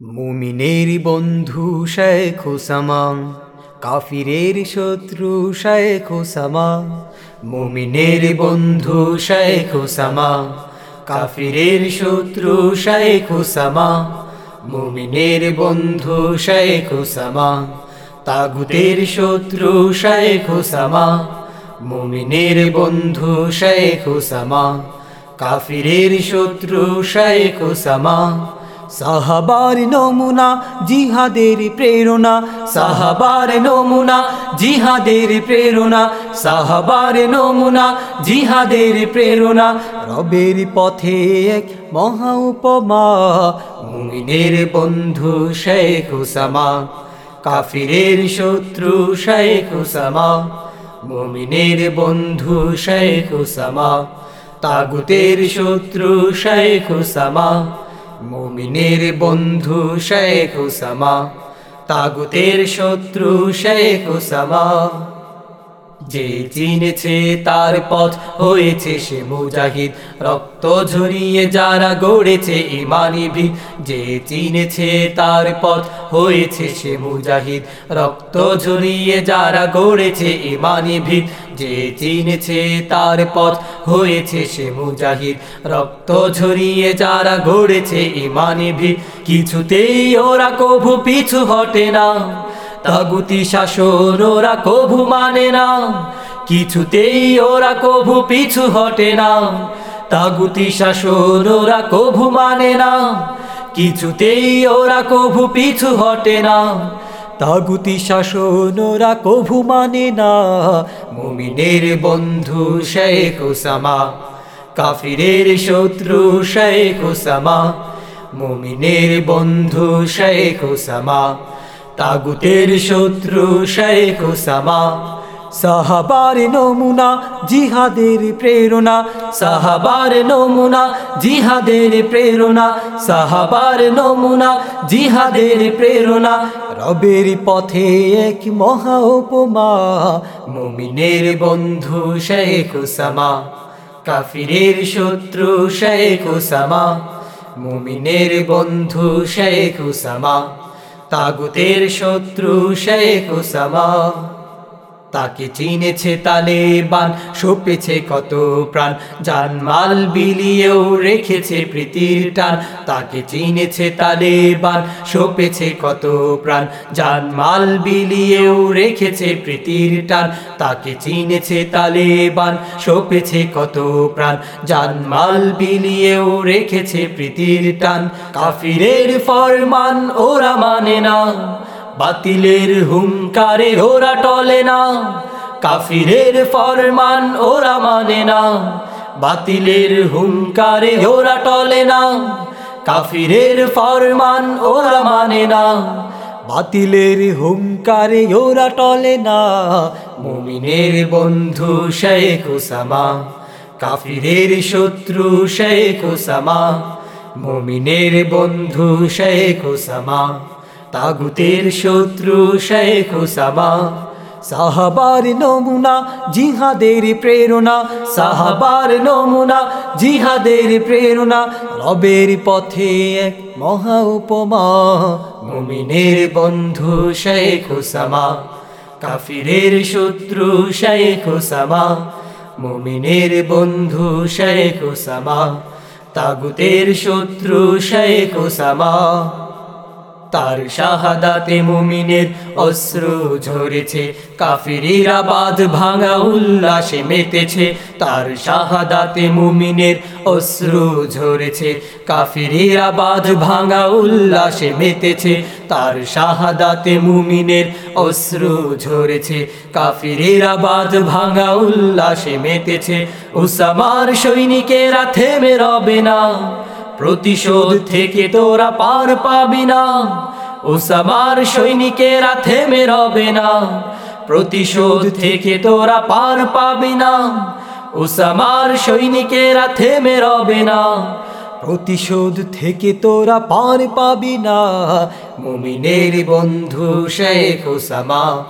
মুমিনের বন্ধু শেখ ওসামা, কাফিরের শত্রু শেখ ওসামা, মুমিনের বন্ধু শেখ ওসামা, কাফিরের শত্রু শেখ ওসামা, মুমিনের বন্ধু শেখ ওসামা, তাগুতের শত্রু শেখ ওসামা, মুমিনের বন্ধু শেখ ওসামা, কাফিরের শত্রু শেখ ওসামা সাহাবার নমুনা, জিহাদের প্রেরণা। সাহাবার নমুনা, জিহাদের প্রেরণা। সাহাবার নমুনা, জিহাদের প্রেরণা। রবের পথে এক মহা উপমা। মুমিনের বন্ধু শেখ ওসামা কাফিরের শত্রু শেখ ওসামা মুমিনের বন্ধু শেখ ওসামা তাগুতের শত্রু শেখ ওসামা মুমিনের বন্ধু শেখ হুসামা, তাগুতের শত্রু শেখ হুসামা। যে চিনেছে তার পথ হয়েছে সে মুজাহিদ, রক্ত ঝরিয়ে যারা গড়েছে ইমানি ভিত যে চিনেছে তার পথ হয়েছে সে মুজাহিদ। রক্ত ঝরিয়ে যারা গড়েছে ইমানি ভিত যে চিনেছে তার পথ হয়েছে সে মুজাহিদ। রক্ত ঝরিয়ে যারা গড়েছে ইমানি ভিত কিছুতেই ওরা কভু পিছু হটে না। তাগুতি শাসন ওরা কভু মানে না। কিছুতেই ওরা কভু পিছু হটে না। তাগুতি শাসন ওরা কভু মানে না। কিছুতেই ওরা কভু পিছু হটে না। তাগুতি শাসন ওরা কভু মানে না। মুমিনের বন্ধু শেখ ওসামা, কাফিরের শত্রু শেখ ওসামা, মুমিনের বন্ধু শেখ ওসামা, তাগুতের শত্রু শেখ ওসামা, সাহাবার নমুনা, জিহাদের প্রেরণা সাহাবার নমুনা, জিহাদের প্রেরণা। সাহাবার নমুনা, জিহাদের প্রেরণা। রবের পথে এক মহা উপমা, মুমিনের বন্ধু শেখ ওসামা কাফিরের শত্রু শেখ ওসামা মুমিনের বন্ধু শেখ ওসামা তাগুতের শত্রু শেখ ওসামা তাকে চিনেছে তালেবান, সপেছে কত প্রাণ। জানমাল বিলিয়েও রেখেছে প্রীতির টান। তাকে চিনেছে তালেবান, সপেছে কত প্রাণ। জানমাল বিলিয়েও রেখেছে প্রীতির টান। তাকে চিনেছে তালেবান, সপেছে কত প্রাণ। জানমাল বিলিয়েও রেখেছে প্রীতির টান। কাফিরের ফরমান ওরা মানে না। বাতিলের হুঙ্কারে ওরা টলে না, কাফিরের ফরমান ওরা মানে না। বাতিলের হুঙ্কারে ওরা টলে না, কাফিরের ফরমান ওরা মানে না। বাতিলের হুঙ্কারে ওরা টলে না, মুমিনের বন্ধু শেখ ওসামা, কাফিরের শত্রু শেখ ওসামা, মুমিনের বন্ধু শেখ ওসামা। তাগুতের শত্রু শেখ ওসামা সাহাবার নমুনা, জিহাদের প্রেরণা। সাহাবার নমুনা, জিহাদের প্রেরণা। রবের পথে এক মহা উপমা। মুমিনের বন্ধু শেখ ওসামা কাফিরের শত্রু শেখ ওসামা মুমিনের বন্ধু শেখ ওসামা তাগুতের শত্রু শেখ ওসামা তার শাহাদাতে মুমিনের অশ্রু ঝরেছে। কাফিরিরা বাদ ভাঙা উল্লাসে মেতেছে। তার শাহাদাতে মুমিনের অশ্রু ঝরেছে। কাফিরিরা বাদ ভাঙা উল্লাসে মেতেছে। তার শাহাদাতে মুমিনের অশ্রু ঝরেছে। কাফিরিরা বাদ ভাঙা উল্লাসে মেতেছে। উসামার সৈনিকেরা থেমে রবে না। প্রতিশোধ থেকে তোরা পার পাবি না। ওসামার সৈনিকেরা থেমে রবে না। প্রতিশোধ থেকে তোরা পার পাবি না। ওসামার সৈনিকেরা থেমে রবে না। প্রতিশোধ থেকে তোরা পার পাবি না। মুমিনের বন্ধু শেখ ওসামা,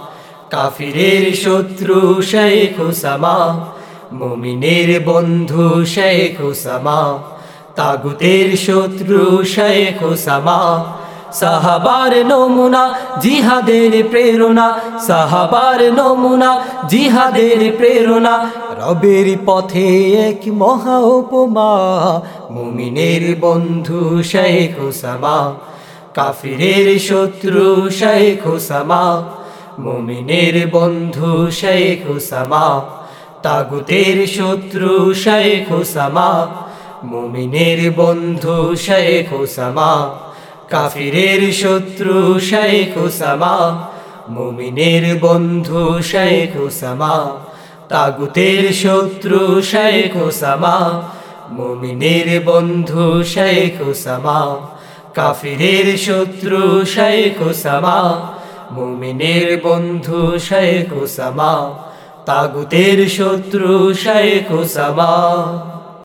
কাফিরের শত্রু শেখ ওসামা, মুমিনের বন্ধু শেখ ওসামা তাগুতের শত্রু শেখ ওসামা সাহাবার নমুনা, জিহাদের প্রেরণা। সাহাবার নমুনা, জিহাদের প্রেরণা। রবের পথে এক মহা উপমা। মুমিনের বন্ধু শেখ ওসামা কাফিরের শত্রু শেখ ওসামা মুমিনের বন্ধু শেখ ওসামা তাগুতের শত্রু শেখ ওসামা মুমিনের বন্ধু শেখ ওসামা কাফিরের শত্রু শেখ ওসামা মুমিনের বন্ধু শেখ ওসামা তাগুতের শত্রু শেখ ওসামা মুমিনের বন্ধু শেখ ওসামা কাফিরের শত্রু শেখ ওসামা মুমিনের বন্ধু শেখ ওসামা তাগুতের শত্রু শেখ ওসামা